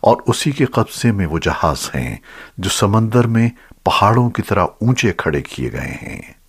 اور اسی کے قبضے میں وہ جہاز ہیں جو سمندر میں پہاڑوں کی طرح اونچے کھڑے کیے گئے ہیں۔